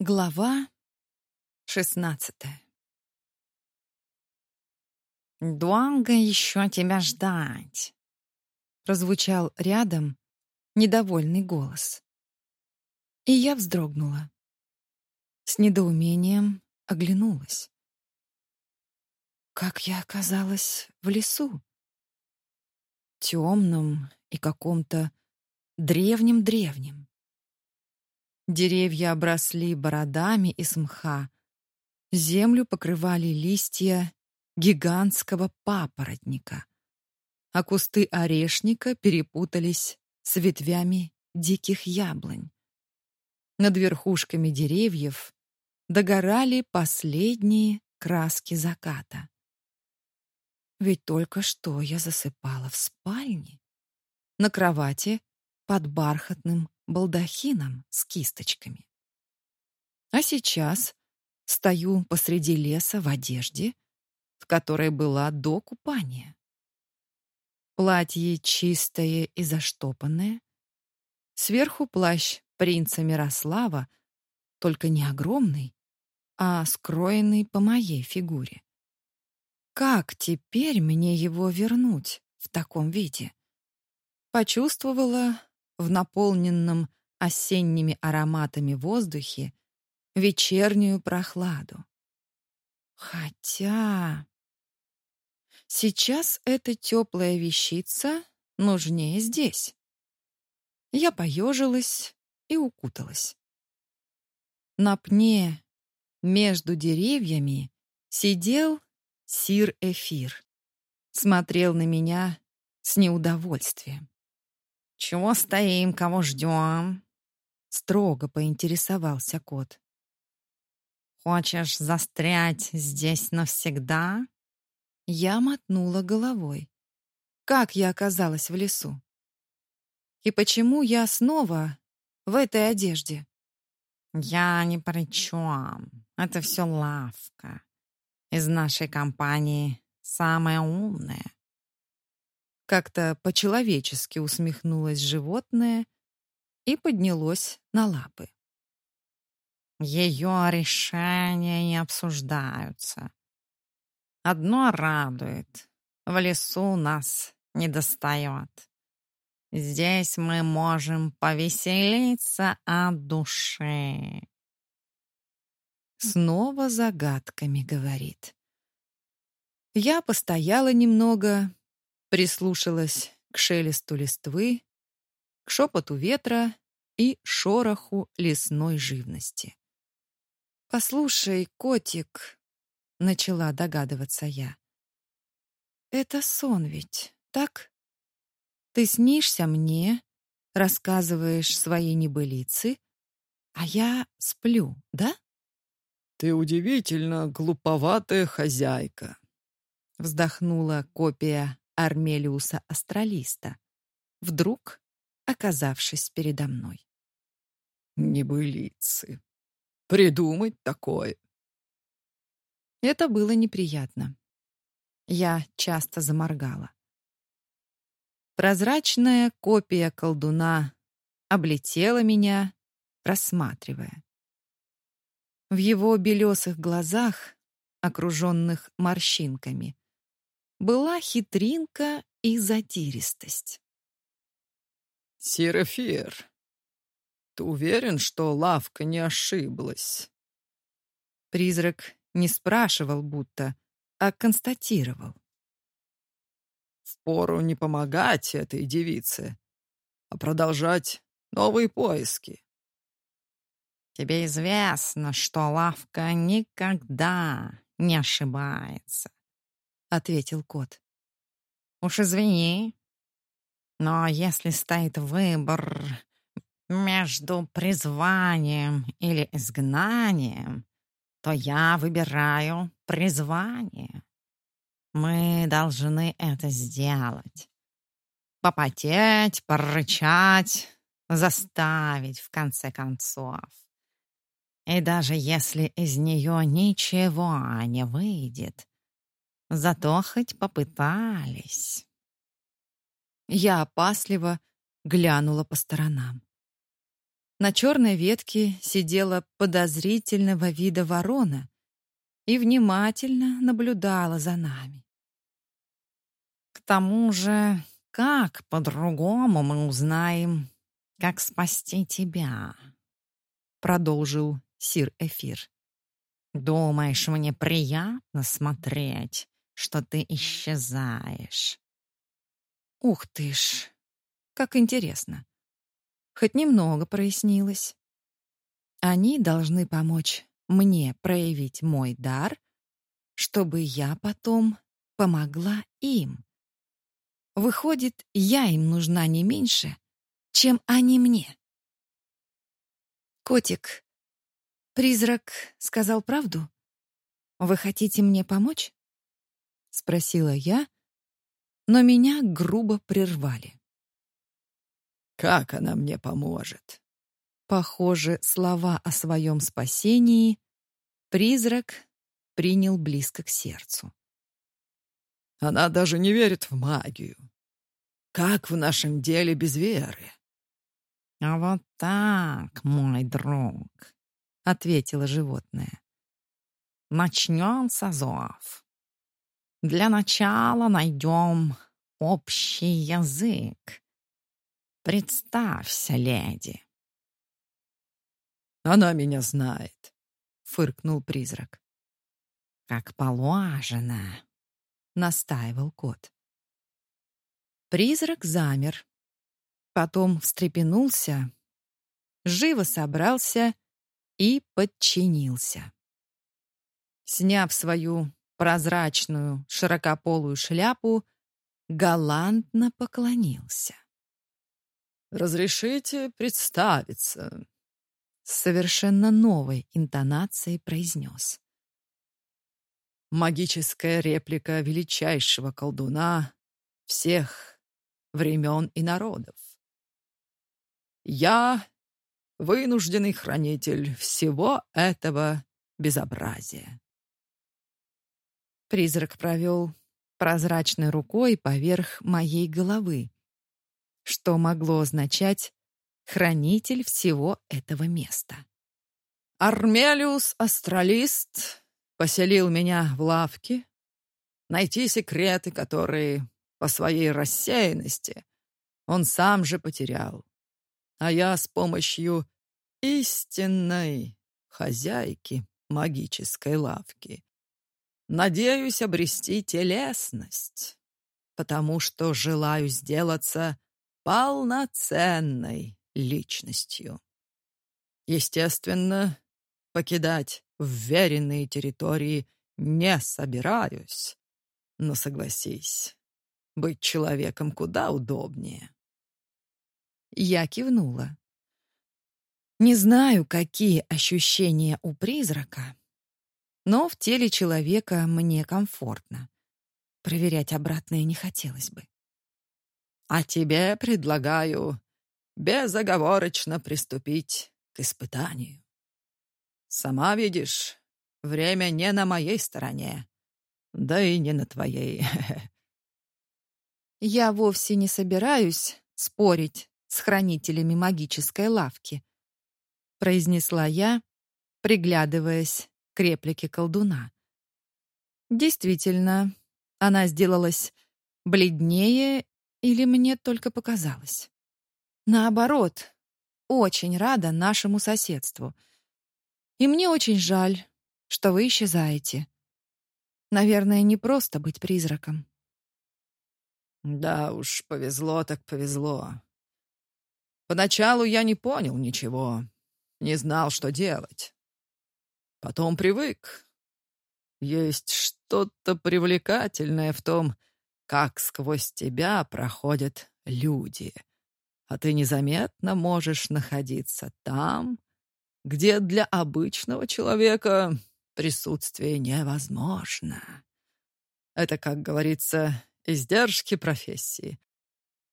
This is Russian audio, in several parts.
Глава шестнадцатая «Долго еще тебя ждать?» Прозвучал рядом недовольный голос. И я вздрогнула. С недоумением оглянулась. Как я оказалась в лесу? Темном и каком-то древнем-древнем. Деревья обросли бородами из мха. Землю покрывали листья гигантского папоротника, а кусты орешника перепутались с ветвями диких яблонь. Над верхушками деревьев догорали последние краски заката. Ведь только что я засыпала в спальне, на кровати под бархатным балдахином с кисточками. А сейчас стою посреди леса в одежде, в которой была до купания. Платье чистое и заштопанное, сверху плащ принца Мирослава, только не огромный, а скроенный по моей фигуре. Как теперь мне его вернуть в таком виде? Почувствовала, в наполненном осенними ароматами воздухе вечернюю прохладу. Хотя сейчас эта теплая вещица нужнее здесь. Я поежилась и укуталась. На пне между деревьями сидел сир-эфир. Смотрел на меня с неудовольствием. «Чего стоим, кого ждем?» Строго поинтересовался кот. «Хочешь застрять здесь навсегда?» Я мотнула головой. Как я оказалась в лесу? И почему я снова в этой одежде? «Я ни при чем. Это все лавка. Из нашей компании самая умная. Как-то по-человечески усмехнулось животное и поднялось на лапы. Ее решения не обсуждаются. Одно радует. В лесу нас не достает. Здесь мы можем повеселиться от души. Снова загадками говорит. Я постояла немного, прислушалась к шелесту листвы, к шепоту ветра и шороху лесной живности. «Послушай, котик», — начала догадываться я, — «это сон ведь, так? Ты снишься мне, рассказываешь свои небылицы, а я сплю, да?» «Ты удивительно глуповатая хозяйка», — вздохнула копия Армелиуса Астралиста, вдруг оказавшись передо мной. Небылицы. Придумать такое. Это было неприятно. Я часто заморгала. Прозрачная копия колдуна облетела меня, рассматривая. В его белесых глазах, окруженных морщинками, была хитринка и задиристость. «Серафир, ты уверен, что лавка не ошиблась?» Призрак не спрашивал будто, а констатировал. «Впору не помогать этой девице, а продолжать новые поиски». «Тебе известно, что лавка никогда не ошибается. — ответил кот. «Уж извини, но если стоит выбор между призванием или изгнанием, то я выбираю призвание. Мы должны это сделать. Попотеть, порычать, заставить, в конце концов. И даже если из нее ничего не выйдет, Зато хоть попытались. Я опасливо глянула по сторонам. На черной ветке сидела подозрительного вида ворона и внимательно наблюдала за нами. К тому же, как по-другому мы узнаем, как спасти тебя? Продолжил Сир Эфир. Думаешь, мне приятно смотреть, что ты исчезаешь? Ух ты ж, как интересно. Хоть немного прояснилось. Они должны помочь мне проявить мой дар, чтобы я потом помогла им. Выходит, я им нужна не меньше, чем они мне. Котик, призрак сказал правду? Вы хотите мне помочь? Спросила я, но меня грубо прервали. Как она мне поможет? Похоже, слова о своем спасении призрак принял близко к сердцу. Она даже не верит в магию. Как в нашем деле без веры? А вот так, мой друг, ответило животное. Начнем с азов. Для начала найдем общий язык. Представься, леди. Она меня знает, фыркнул призрак. Как положено, настаивал кот. Призрак замер, потом встрепенулся, живо собрался и подчинился. Сняв свою прозрачную широкополую шляпу, галантно поклонился. «Разрешите представиться?» С совершенно новой интонацией произнес. «Магическая реплика величайшего колдуна всех времен и народов. Я вынужденный хранитель всего этого безобразия. Призрак провел прозрачной рукой поверх моей головы, что могло означать хранитель всего этого места. Армелиус Астралист поселил меня в лавке, найти секреты, которые по своей рассеянности он сам же потерял. А я с помощью истинной хозяйки магической лавки Надеюсь обрести телесность, потому что желаю сделаться полноценной личностью. Естественно, покидать вверенные территории не собираюсь. Но согласись, быть человеком куда удобнее. Я кивнула. Не знаю, какие ощущения у призрака, но в теле человека мне комфортно. Проверять обратное не хотелось бы. А тебе предлагаю безоговорочно приступить к испытанию. Сама видишь, время не на моей стороне, да и не на твоей. Я вовсе не собираюсь спорить с хранителями магической лавки, произнесла я, приглядываясь к реплике колдуна. Действительно, она сделалась бледнее или мне только показалось? Наоборот, очень рада нашему соседству. И мне очень жаль, что вы исчезаете. Наверное, не просто быть призраком. Да уж, повезло так повезло. Поначалу я не понял ничего, не знал, что делать. Потом привык. Есть что-то привлекательное в том, как сквозь тебя проходят люди, а ты незаметно можешь находиться там, где для обычного человека присутствие невозможно. Это, как говорится, издержки профессии.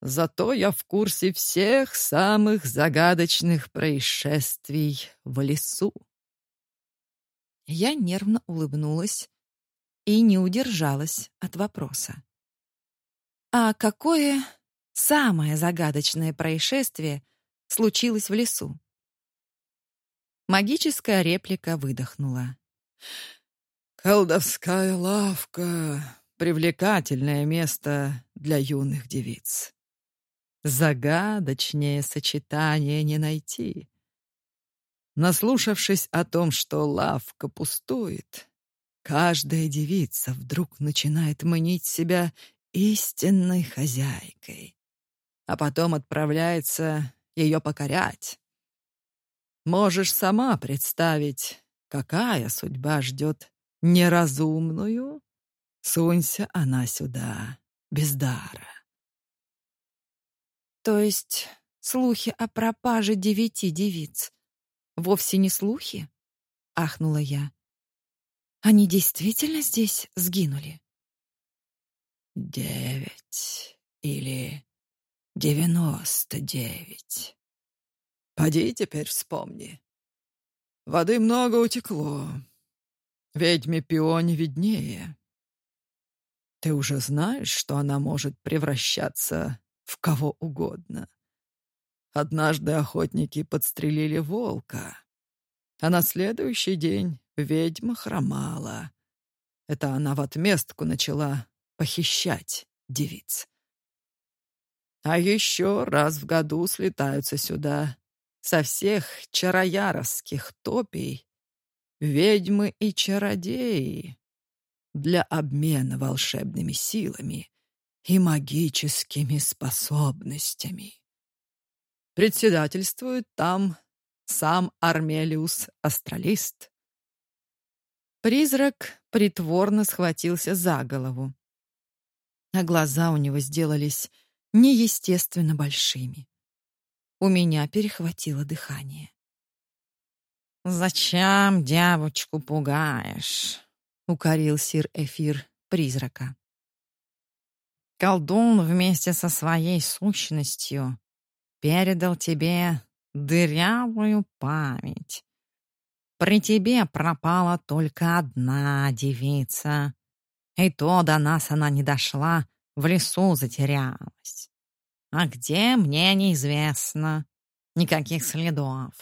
Зато я в курсе всех самых загадочных происшествий в лесу. Я нервно улыбнулась и не удержалась от вопроса. А какое самое загадочное происшествие случилось в лесу? Магическая реплика выдохнула. «Колдовская лавка — привлекательное место для юных девиц. Загадочнее сочетание не найти. Наслушавшись о том, что лавка пустует, каждая девица вдруг начинает манить себя истинной хозяйкой, а потом отправляется ее покорять. Можешь сама представить, какая судьба ждет неразумную? Сунься она сюда, без дара. То есть слухи о пропаже девяти девиц вовсе не слухи? Ахнула я. Они действительно здесь сгинули? Девять или девяносто девять. Поди теперь вспомни. Воды много утекло. Ведьме пионе виднее. Ты уже знаешь, что она может превращаться в кого угодно. Однажды охотники подстрелили волка, а на следующий день ведьма хромала. Это она в отместку начала похищать девиц. А еще раз в году слетаются сюда со всех чарояровских топий ведьмы и чародеи для обмена волшебными силами и магическими способностями. Председательствует там сам Армелиус Астралист. Призрак притворно схватился за голову, а глаза у него сделались неестественно большими. У меня перехватило дыхание. «Зачем девочку пугаешь?» — укорил сир Эфир призрака. Колдун вместе со своей сущностью передал тебе дырявую память. При тебе пропала только одна девица, и то до нас она не дошла, в лесу затерялась. А где, мне неизвестно. Никаких следов.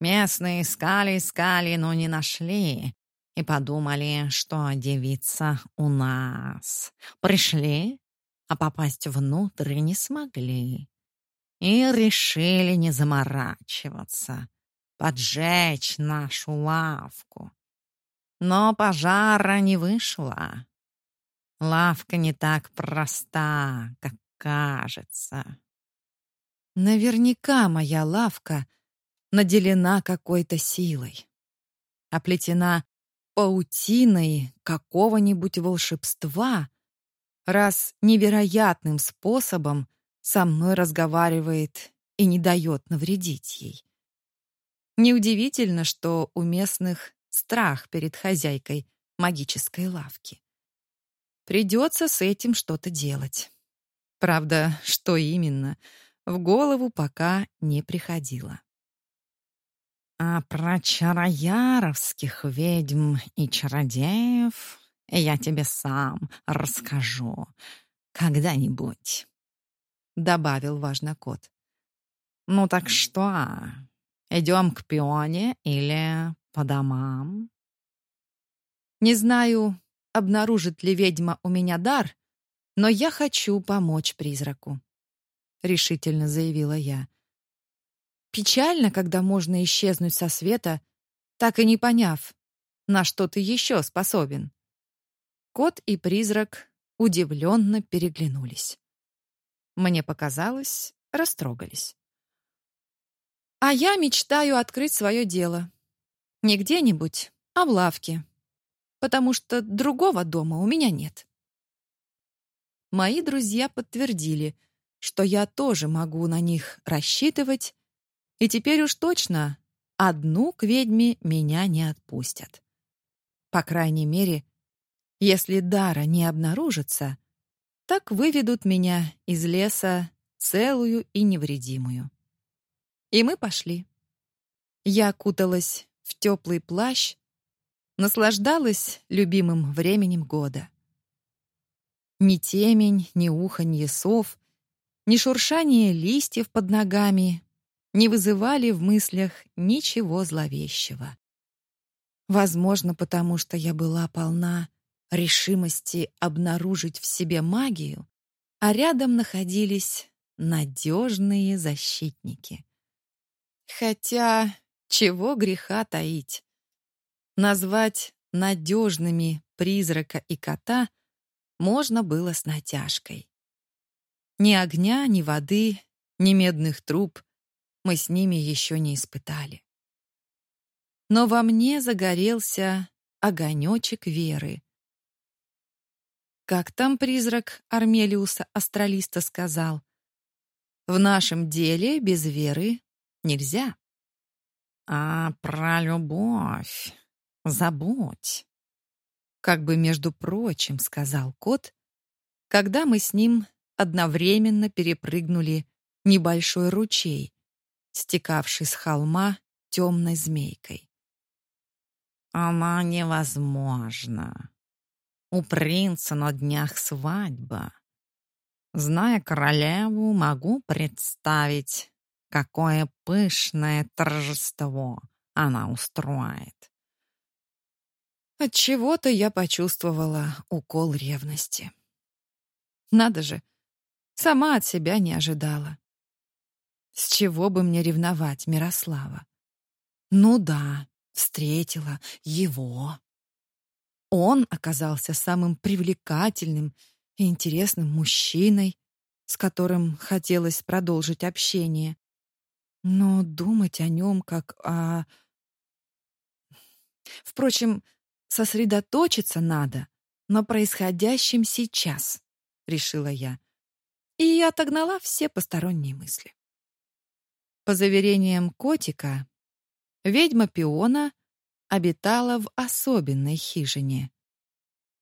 Местные искали-искали, но не нашли и подумали, что девица у нас. Пришли, а попасть внутрь не смогли. И решили не заморачиваться, поджечь нашу лавку. Но пожара не вышло. Лавка не так проста, как кажется. Наверняка моя лавка наделена какой-то силой, оплетена паутиной какого-нибудь волшебства, раз невероятным способом со мной разговаривает и не дает навредить ей. Неудивительно, что у местных страх перед хозяйкой магической лавки. Придется с этим что-то делать. Правда, что именно, в голову пока не приходило. А про чарояровских ведьм и чародеев я тебе сам расскажу когда-нибудь», — добавил важно кот. «Ну так что, идем к пионе или по домам?» Не знаю, обнаружит ли ведьма у меня дар, но я хочу помочь призраку, решительно заявила я. Печально, когда можно исчезнуть со света, так и не поняв, на что ты еще способен. Кот и призрак удивленно переглянулись. Мне показалось, растрогались. А я мечтаю открыть свое дело. Не где-нибудь, а в лавке. Потому что другого дома у меня нет. Мои друзья подтвердили, что я тоже могу на них рассчитывать и теперь уж точно одну к ведьме меня не отпустят. По крайней мере, если дара не обнаружится, так выведут меня из леса целую и невредимую. И мы пошли. Я окуталась в теплый плащ, наслаждалась любимым временем года. Ни темень, ни уханье сов, ни шуршание листьев под ногами не вызывали в мыслях ничего зловещего. Возможно, потому что я была полна решимости обнаружить в себе магию, а рядом находились надежные защитники. Хотя, чего греха таить? Назвать надежными призрака и кота можно было с натяжкой. Ни огня, ни воды, ни медных труб мы с ними еще не испытали. Но во мне загорелся огонечек веры. Как там призрак Армелиуса Астралиста сказал? В нашем деле без веры нельзя. А про любовь забудь. Как бы между прочим сказал кот, когда мы с ним одновременно перепрыгнули небольшой ручей, стекавший с холма темной змейкой. Она невозможна. У принца на днях свадьба. Зная королеву, могу представить, какое пышное торжество она устроит. От чего-то я почувствовала укол ревности. Надо же, сама от себя не ожидала. С чего бы мне ревновать Мирослава? Ну да, встретила его. Он оказался самым привлекательным и интересным мужчиной, с которым хотелось продолжить общение. Но думать о нем как о... Впрочем, сосредоточиться надо на происходящем сейчас, решила я. И отогнала все посторонние мысли. По заверениям котика, ведьма Пиона обитала в особенной хижине.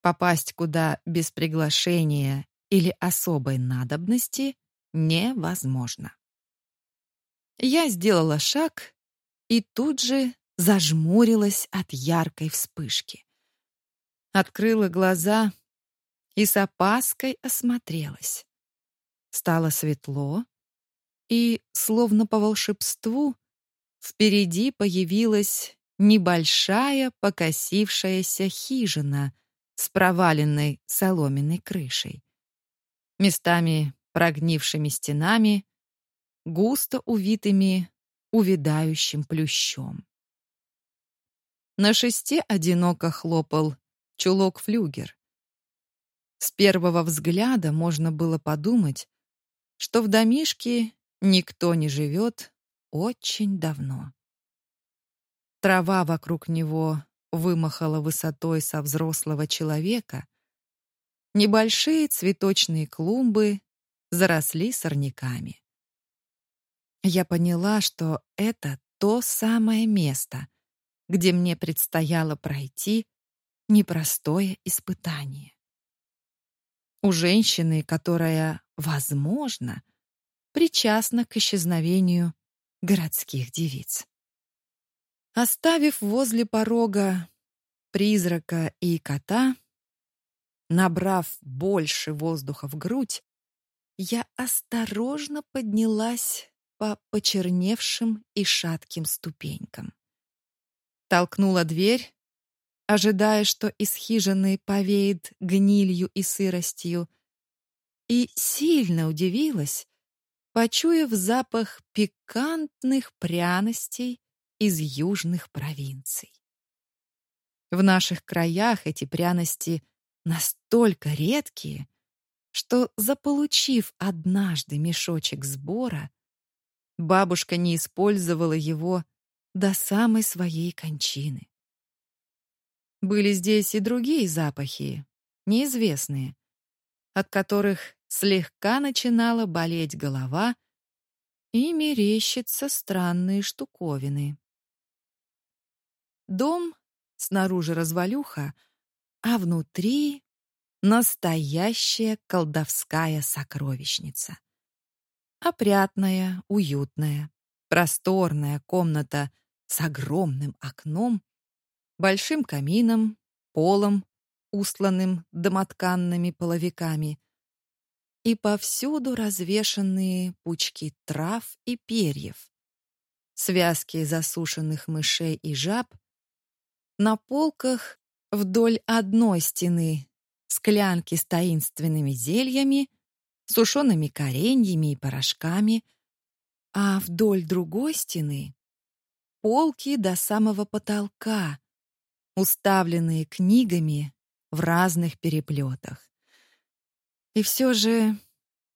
Попасть куда без приглашения или особой надобности невозможно. Я сделала шаг и тут же зажмурилась от яркой вспышки. Открыла глаза и с опаской осмотрелась. Стало светло, и, словно по волшебству, впереди появилась небольшая покосившаяся хижина с проваленной соломенной крышей. Местами прогнившими стенами, густо увитыми увядающим плющом. На шесте одиноко хлопал чулок-флюгер. С первого взгляда можно было подумать, что в домишке никто не живет очень давно. Трава вокруг него вымахала высотой со взрослого человека. Небольшие цветочные клумбы заросли сорняками. Я поняла, что это то самое место, где мне предстояло пройти непростое испытание. У женщины, которая, возможно, причастна к исчезновению городских девиц. Оставив возле порога призрака и кота, набрав больше воздуха в грудь, я осторожно поднялась по почерневшим и шатким ступенькам. Толкнула дверь, ожидая, что из хижины повеет гнилью и сыростью, и сильно удивилась, почуяв запах пикантных пряностей из южных провинций. В наших краях эти пряности настолько редкие, что, заполучив однажды мешочек сбора, бабушка не использовала его до самой своей кончины. Были здесь и другие запахи, неизвестные, от которых слегка начинала болеть голова и мерещиться странные штуковины. Дом снаружи развалюха, а внутри настоящая колдовская сокровищница. Опрятная, уютная, просторная комната с огромным окном, большим камином, полом, устланным домотканными половиками, и повсюду развешанные пучки трав и перьев, связки засушенных мышей и жаб, на полках вдоль одной стены склянки с таинственными зельями, сушеными кореньями и порошками, а вдоль другой стены полки до самого потолка, уставленные книгами в разных переплетах. И все же,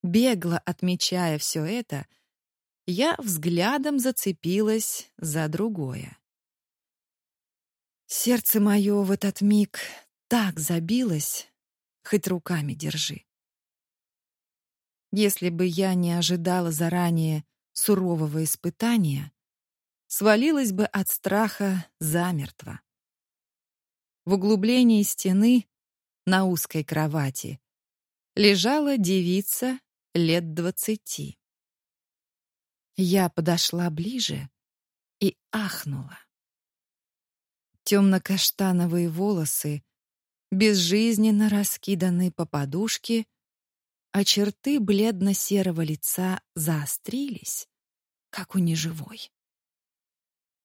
бегло отмечая все это, я взглядом зацепилась за другое. Сердце мое в этот миг так забилось, хоть руками держи. Если бы я не ожидала заранее сурового испытания, свалилась бы от страха замертво. В углублении стены на узкой кровати лежала девица лет двадцати. Я подошла ближе и ахнула. Темно-каштановые волосы безжизненно раскиданы по подушке, а черты бледно-серого лица заострились, как у неживой.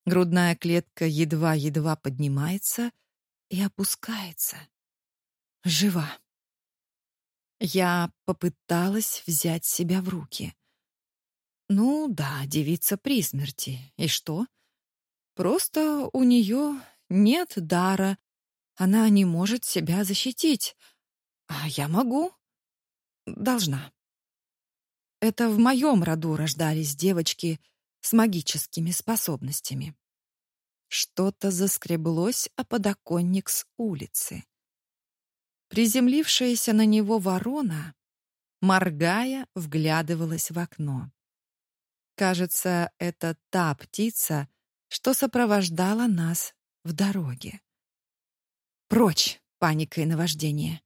Грудная клетка едва-едва поднимается и опускается. Жива. Я попыталась взять себя в руки. Ну да, девица при смерти. И что? Просто у нее нет дара. Она не может себя защитить. А я могу. Должна. Это в моем роду рождались девочки с магическими способностями. Что-то заскреблось о подоконник с улицы. Приземлившаяся на него ворона, моргая, вглядывалась в окно. Кажется, это та птица, что сопровождала нас в дороге. Прочь паника и наваждение.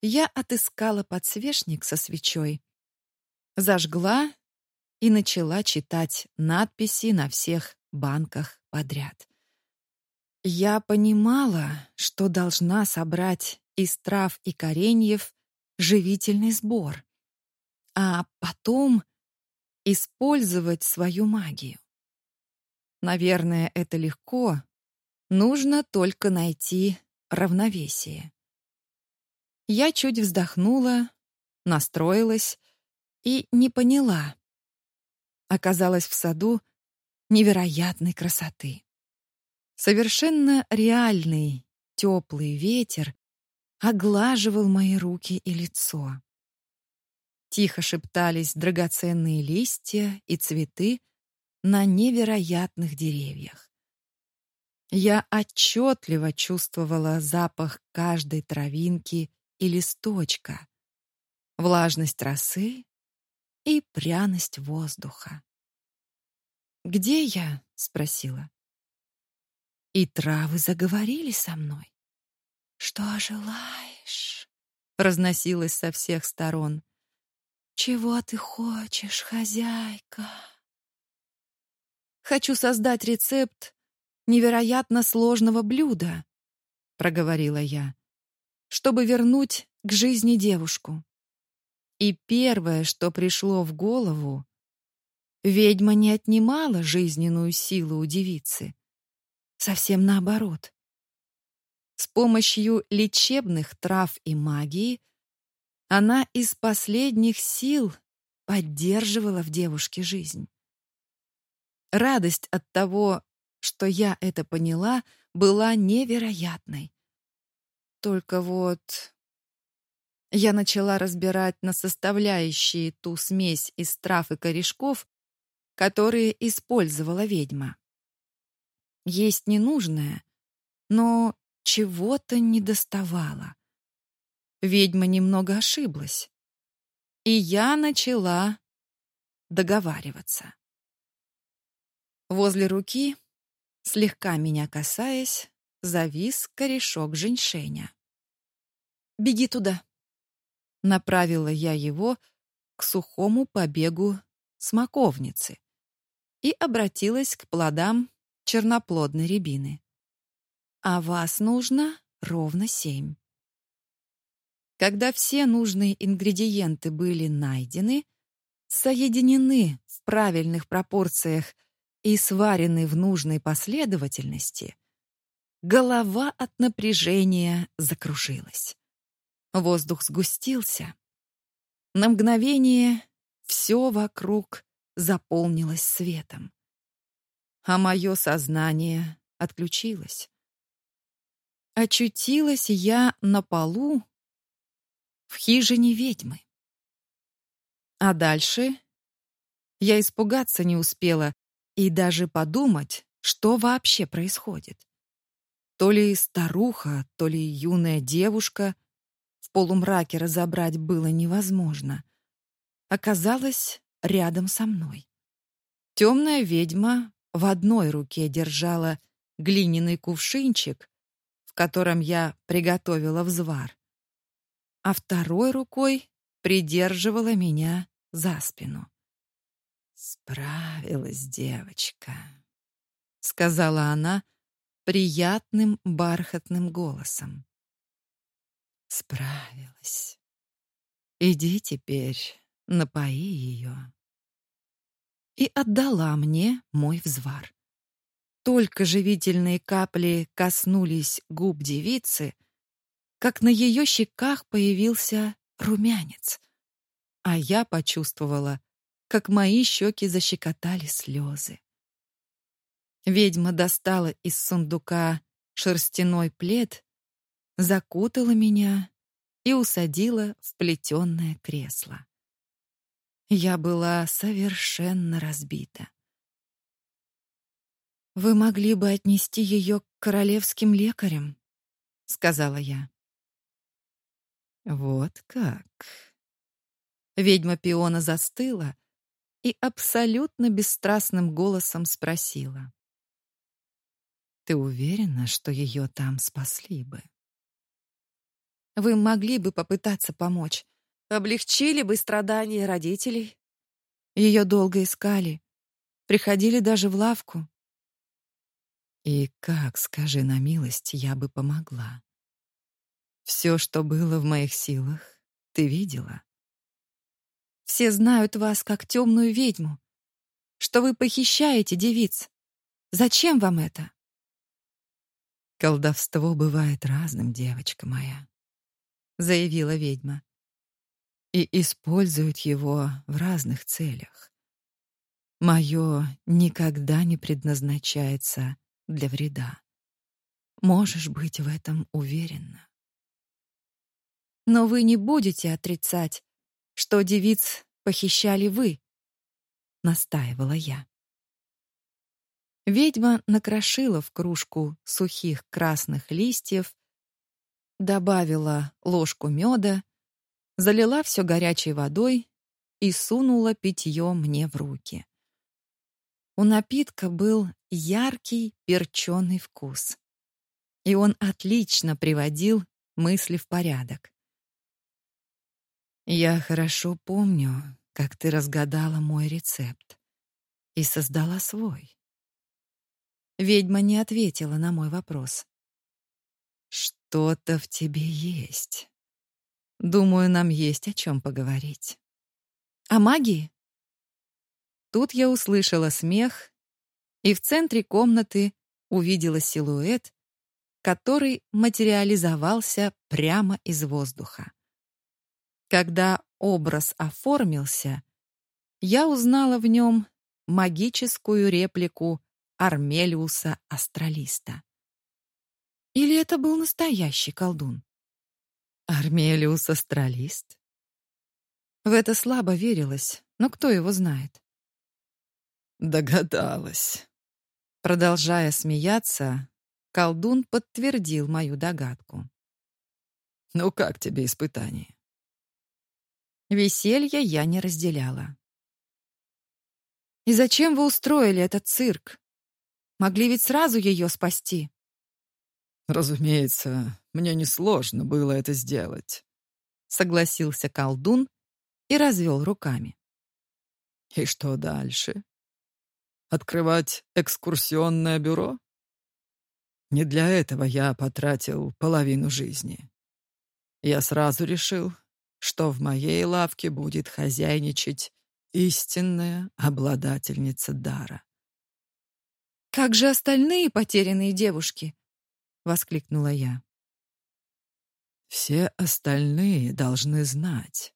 Я отыскала подсвечник со свечой, зажгла и начала читать надписи на всех банках подряд. Я понимала, что должна собрать из трав и кореньев живительный сбор, а потом использовать свою магию. Наверное, это легко. Нужно только найти равновесие. Я чуть вздохнула, настроилась и не поняла. Оказалась в саду невероятной красоты. Совершенно реальный теплый ветер оглаживал мои руки и лицо. Тихо шептались драгоценные листья и цветы на невероятных деревьях. Я отчетливо чувствовала запах каждой травинки и листочка, влажность росы и пряность воздуха. «Где я?» — спросила. И травы заговорили со мной. «Что желаешь?» — разносилось со всех сторон. «Чего ты хочешь, хозяйка?» «Хочу создать рецепт невероятно сложного блюда», — проговорила я, «чтобы вернуть к жизни девушку». И первое, что пришло в голову, Ведьма не отнимала жизненную силу у девицы. Совсем наоборот. С помощью лечебных трав и магии она из последних сил поддерживала в девушке жизнь. Радость от того, что я это поняла, была невероятной. Только вот я начала разбирать на составляющие ту смесь из трав и корешков, которые использовала ведьма. Есть ненужное, но чего-то не доставало. Ведьма немного ошиблась. И я начала договариваться. Возле руки, слегка меня касаясь, завис корешок женьшеня. «Беги туда!» Направила я его к сухому побегу смоковницы и обратилась к плодам черноплодной рябины. А вас нужно ровно семь. Когда все нужные ингредиенты были найдены, соединены в правильных пропорциях и сваренный в нужной последовательности, голова от напряжения закружилась. Воздух сгустился. На мгновение все вокруг заполнилось светом, а мое сознание отключилось. Очутилась я на полу в хижине ведьмы. А дальше я испугаться не успела и даже подумать, что вообще происходит. То ли старуха, то ли юная девушка в полумраке разобрать было невозможно. Оказалась рядом со мной. Темная ведьма в одной руке держала глиняный кувшинчик, в котором я приготовила взвар, а второй рукой придерживала меня за спину. «Справилась девочка», — сказала она приятным бархатным голосом. «Справилась. Иди теперь, напои ее». И отдала мне мой взвар. Только живительные капли коснулись губ девицы, как на ее щеках появился румянец, а я почувствовала, как мои щеки защекотали слезы. Ведьма достала из сундука шерстяной плед, закутала меня и усадила в плетеное кресло. Я была совершенно разбита. «Вы могли бы отнести ее к королевским лекарям», — сказала я. «Вот как?» Ведьма пиона застыла, и абсолютно бесстрастным голосом спросила. «Ты уверена, что ее там спасли бы?» «Вы могли бы попытаться помочь. Облегчили бы страдания родителей. Ее долго искали. Приходили даже в лавку. И как, скажи на милость, я бы помогла? Все, что было в моих силах, ты видела. Все знают вас как темную ведьму, что вы похищаете девиц. Зачем вам это? Колдовство бывает разным, девочка моя, заявила ведьма. И используют его в разных целях. Мое никогда не предназначается для вреда. Можешь быть в этом уверена. Но вы не будете отрицать, что девиц похищали вы, настаивала я. Ведьма накрошила в кружку сухих красных листьев, добавила ложку меда, залила все горячей водой и сунула питье мне в руки. У напитка был яркий перченый вкус, и он отлично приводил мысли в порядок. Я хорошо помню, как ты разгадала мой рецепт и создала свой. Ведьма не ответила на мой вопрос. Что-то в тебе есть. Думаю, нам есть о чем поговорить. О магии? Тут я услышала смех и в центре комнаты увидела силуэт, который материализовался прямо из воздуха. Когда образ оформился, я узнала в нем магическую реплику Армелиуса Астралиста. Или это был настоящий колдун? Армелиус Астралист? В это слабо верилось, но кто его знает? Догадалась. Продолжая смеяться, колдун подтвердил мою догадку. Ну как тебе испытание? Веселья я не разделяла. «И зачем вы устроили этот цирк? Могли ведь сразу ее спасти». «Разумеется, мне несложно было это сделать», — согласился колдун и развел руками. «И что дальше? Открывать экскурсионное бюро? Не для этого я потратил половину жизни. Я сразу решил, что в моей лавке будет хозяйничать истинная обладательница дара. Как же остальные потерянные девушки? воскликнула я. Все остальные должны знать,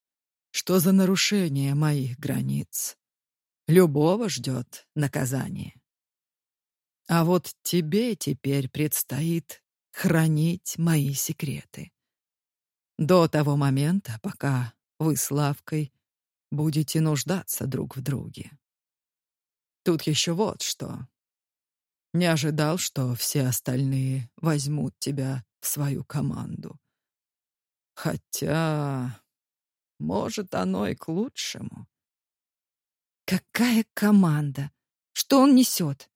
что за нарушение моих границ любого ждет наказание. А вот тебе теперь предстоит хранить мои секреты. До того момента, пока вы с Лавкой будете нуждаться друг в друге. Тут еще вот что. Не ожидал, что все остальные возьмут тебя в свою команду. Хотя, может, оно и к лучшему. Какая команда? Что он несет?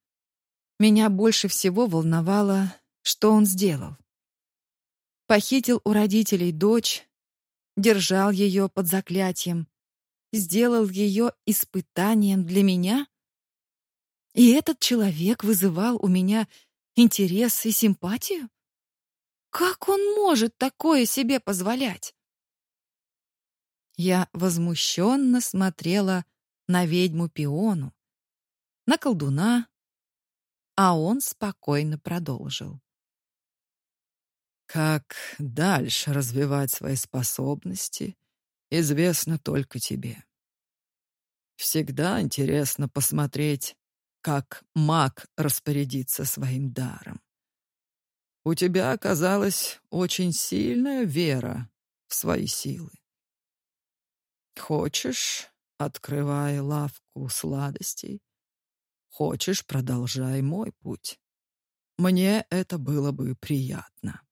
Меня больше всего волновало, что он сделал. Похитил у родителей дочь, держал ее под заклятием, сделал ее испытанием для меня? И этот человек вызывал у меня интерес и симпатию? Как он может такое себе позволять? Я возмущенно смотрела на ведьму Пиону, на колдуна, а он спокойно продолжил. Как дальше развивать свои способности, известно только тебе. Всегда интересно посмотреть, как маг распорядится своим даром. У тебя оказалась очень сильная вера в свои силы. Хочешь, открывай лавку сладостей. Хочешь, продолжай мой путь. Мне это было бы приятно.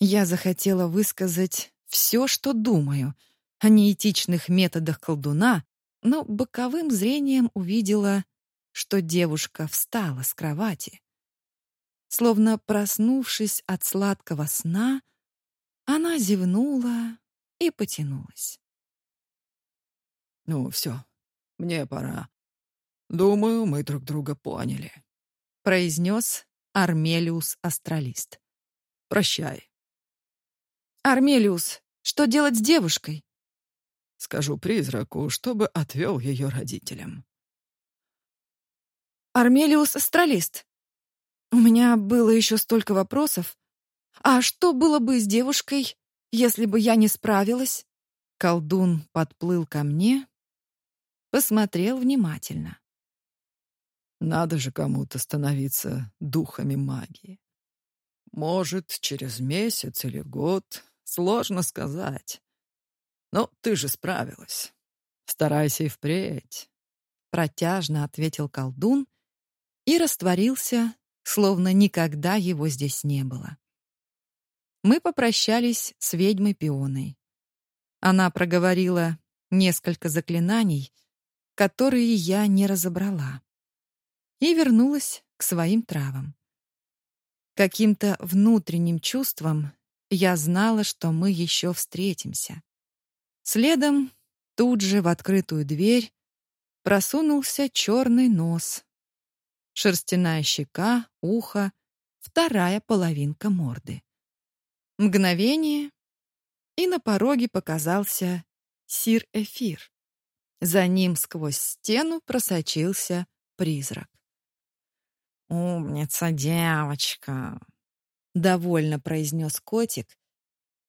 Я захотела высказать все, что думаю о неэтичных методах колдуна, но боковым зрением увидела, что девушка встала с кровати. Словно проснувшись от сладкого сна, она зевнула и потянулась. «Ну, все, мне пора. Думаю, мы друг друга поняли», — произнес Армелиус Астралист. «Прощай». «Армелиус, что делать с девушкой?» Скажу призраку, чтобы отвел ее родителям. Армелиус Астралист. У меня было еще столько вопросов. А что было бы с девушкой, если бы я не справилась? Колдун подплыл ко мне, посмотрел внимательно. Надо же кому-то становиться духами магии. Может, через месяц или год, сложно сказать. Но ты же справилась. Старайся и впредь. Протяжно ответил колдун и растворился, словно никогда его здесь не было. Мы попрощались с ведьмой Пионой. Она проговорила несколько заклинаний, которые я не разобрала, и вернулась к своим травам. Каким-то внутренним чувством я знала, что мы еще встретимся. Следом, тут же в открытую дверь, просунулся черный нос. Шерстяная щека, ухо, вторая половинка морды. Мгновение, и на пороге показался Сир-Эфир. За ним сквозь стену просочился призрак. «Умница, девочка!» — довольно произнес котик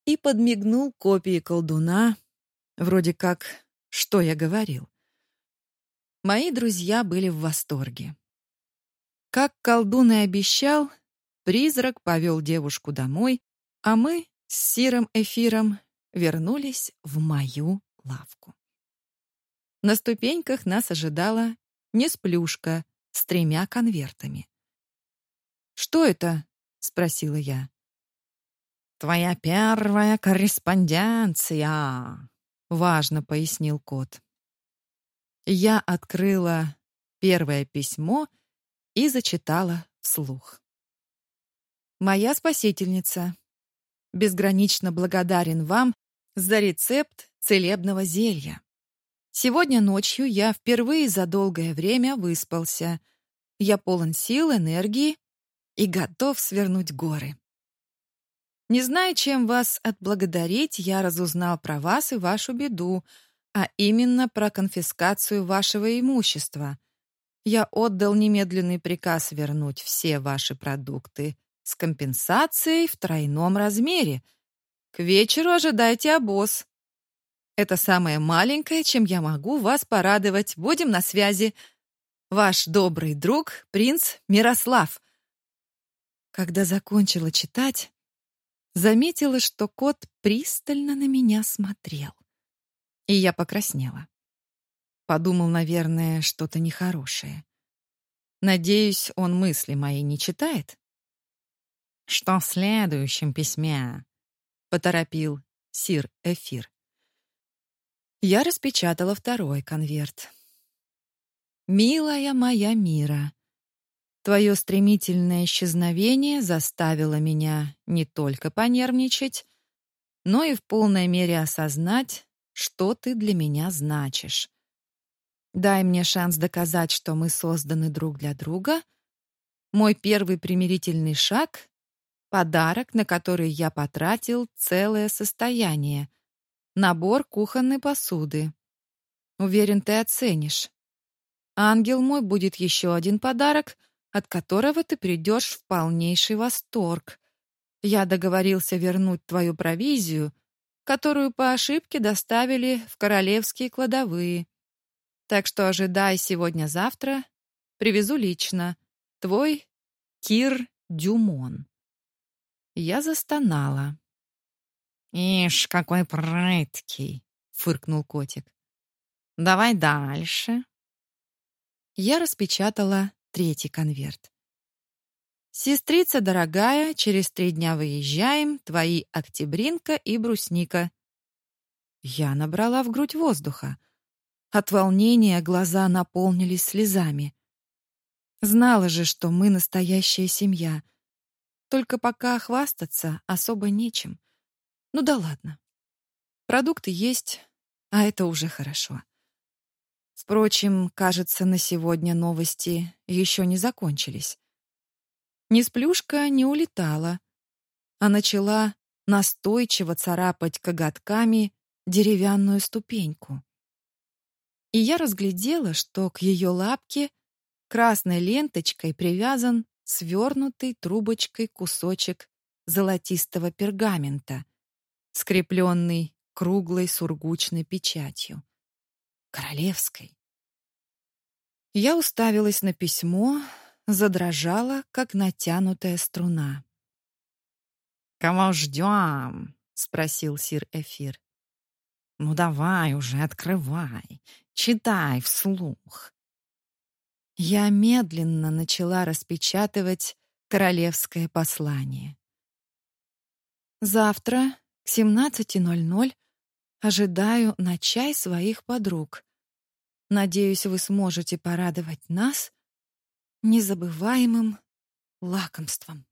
и подмигнул копии колдуна, Вроде как, что я говорил. Мои друзья были в восторге. Как колдун и обещал, призрак повел девушку домой, а мы с Сиром Эфиром вернулись в мою лавку. На ступеньках нас ожидала несплюшка с тремя конвертами. «Что это?» — спросила я. «Твоя первая корреспонденция», важно пояснил кот. Я открыла первое письмо и зачитала вслух. Моя спасительница, безгранично благодарен вам за рецепт целебного зелья. Сегодня ночью я впервые за долгое время выспался. Я полон сил, энергии и готов свернуть горы. Не зная, чем вас отблагодарить, я разузнал про вас и вашу беду, а именно про конфискацию вашего имущества. я отдал немедленный приказ вернуть все ваши продукты с компенсацией в тройном размере. К вечеру ожидайте обоз. Это самое маленькое, чем я могу вас порадовать. Будем на связи. Ваш добрый друг, принц Мирослав. Когда закончила читать, заметила, что кот пристально на меня смотрел. И я покраснела. Подумал, наверное, что-то нехорошее. Надеюсь, он мысли мои не читает? Что в следующем письме? Поторопил сир Эфир. Я распечатала второй конверт. «Милая моя Мира, твое стремительное исчезновение заставило меня не только понервничать, но и в полной мере осознать, что ты для меня значишь. Дай мне шанс доказать, что мы созданы друг для друга. Мой первый примирительный шаг — подарок, на который я потратил целое состояние. Набор кухонной посуды. Уверен, ты оценишь. Ангел мой будет еще один подарок, от которого ты придешь в полнейший восторг. Я договорился вернуть твою провизию, которую по ошибке доставили в королевские кладовые. Так что ожидай сегодня-завтра. Привезу лично. Твой Кир Дюмон. Я застонала. «Ишь, какой прыткий!» — фыркнул котик. «Давай дальше». Я распечатала третий конверт. «Сестрица дорогая, через три дня выезжаем, твои Октябринка и Брусника». Я набрала в грудь воздуха. От волнения глаза наполнились слезами. Знала же, что мы настоящая семья. Только пока хвастаться особо нечем. Ну да ладно. Продукты есть, а это уже хорошо. Впрочем, кажется, на сегодня новости еще не закончились. Несплюшка не улетала, а начала настойчиво царапать коготками деревянную ступеньку и я разглядела, что к ее лапке красной ленточкой привязан свернутый трубочкой кусочек золотистого пергамента, скрепленный круглой сургучной печатью. Королевской. Я уставилась на письмо, задрожала, как натянутая струна. «Кого ждем?» — спросил сир Эфир. «Ну давай уже, открывай. Читай вслух. Я медленно начала распечатывать королевское послание. Завтра к 17.00 ожидаю на чай своих подруг. Надеюсь, вы сможете порадовать нас незабываемым лакомством.